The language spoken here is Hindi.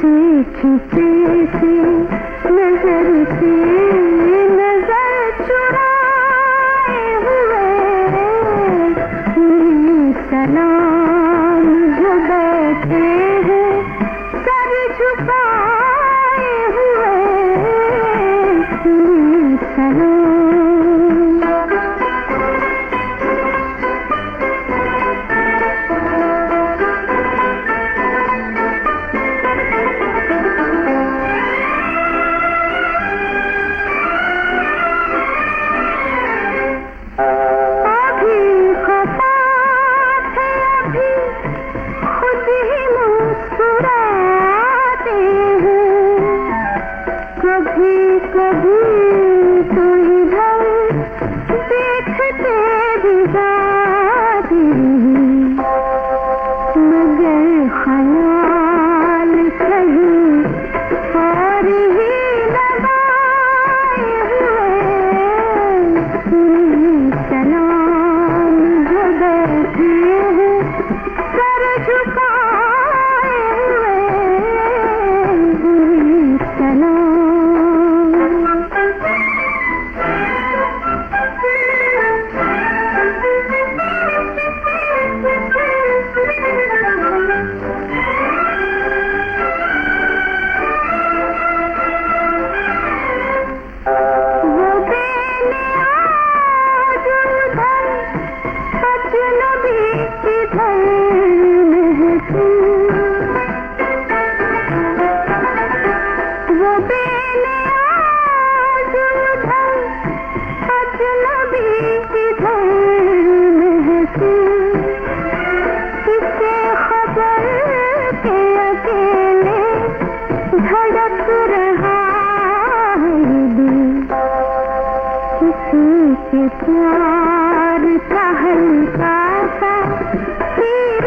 से खिंचे नज़र से कभी कभी प्यार का हल्का सा तीर